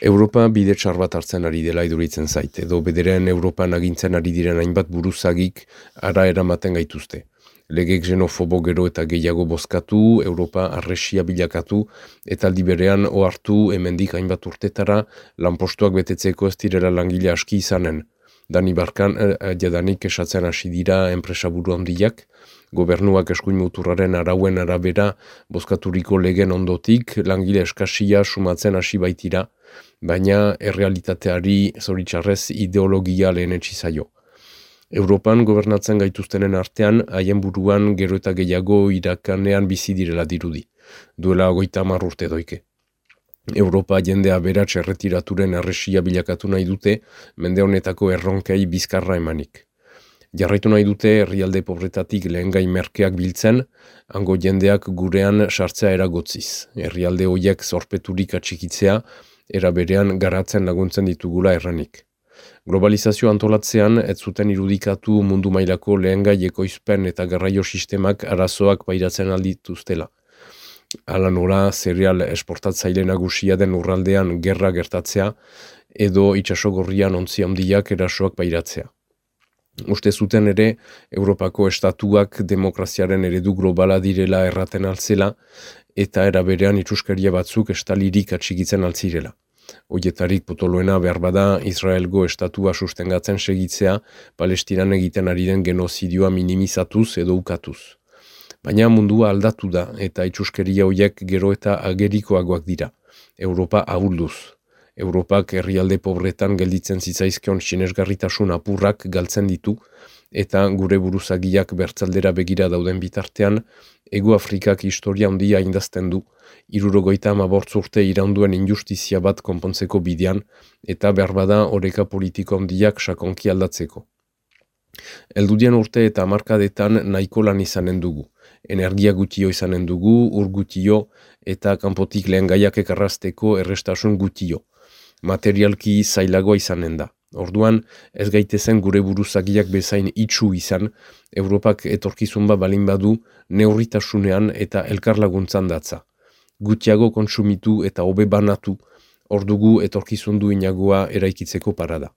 Europa bide txar bat hartzen ari dela iduritzen zait, edo bederen Europan agintzen ari diren hainbat buruzagik ara eramaten gaituzte. Legek xenofobo gero eta gehiago bozkatu, Europa arresia bilakatu, eta aldi berean ohartu hemendik hainbat urtetara lanpostuak betetzeko ez direla langile aski izanen. Dani barkan, eh, jadanik esatzen hasi dira enpresa buru handiak, gobernuak eskuin muturraren arauen arabera bozkaturiko legen ondotik langile eskasia sumatzen hasi baitira, baina errealitateari zoritxarrez ideologia lehen etxizaio. Europan gobernatzen gaituztenen artean, haien buruan gero eta gehiago irakanean bizi direla dirudi. Duela goita urte doike. Europa jendea beratx erretiraturen arresia bilakatu nahi dute, mende honetako erronkei bizkarra emanik. Jarraitu nahi dute herrialde pobretatik lehen gai merkeak biltzen, hango jendeak gurean sartzea eragotziz. Herrialde hoiek zorpeturik atxikitzea, era berean garatzen laguntzen ditugula erranik. Globalizazio antolatzean ez zuten irudikatu mundu mailako lehengai ekoizpen eta garraio sistemak arazoak pairatzen aldituztela. Ala nola, serial esportatzaile nagusia den urraldean gerra gertatzea edo itxasogorrian ontzi handiak erasoak pairatzea. Uste zuten ere, Europako estatuak demokraziaren eredu globala direla erraten altzela eta eraberean itxuskeria batzuk estalirik atxigitzen altzirela. Oietarik potoloena behar bada Israelgo estatua sustengatzen segitzea Palestinan egiten ari den genozidioa minimizatuz edo ukatuz. Baina mundua aldatu da eta itxuskeria hoiek gero eta agerikoagoak dira. Europa ahulduz. Europak herrialde pobretan gelditzen zitzaizkion sinesgarritasun apurrak galtzen ditu, eta gure buruzagiak bertzaldera begira dauden bitartean, Ego Afrikak historia handia indazten du, irurogoita amabortz urte iraunduen injustizia bat konpontzeko bidean, eta berbada oreka politiko handiak sakonki aldatzeko. Eldudian urte eta markadetan nahiko lan izanen dugu. Energia gutio izanen dugu, ur gutio, eta kanpotik lehen gaiak ekarrazteko errestasun gutio. Materialki zailagoa izanen da. Orduan, ez gaitezen gure buruzagiak bezain itxu izan, Europak etorkizun bat balin badu neurritasunean eta elkarlaguntzan datza. Gutiago kontsumitu eta hobe banatu, ordugu etorkizun duinagoa eraikitzeko parada.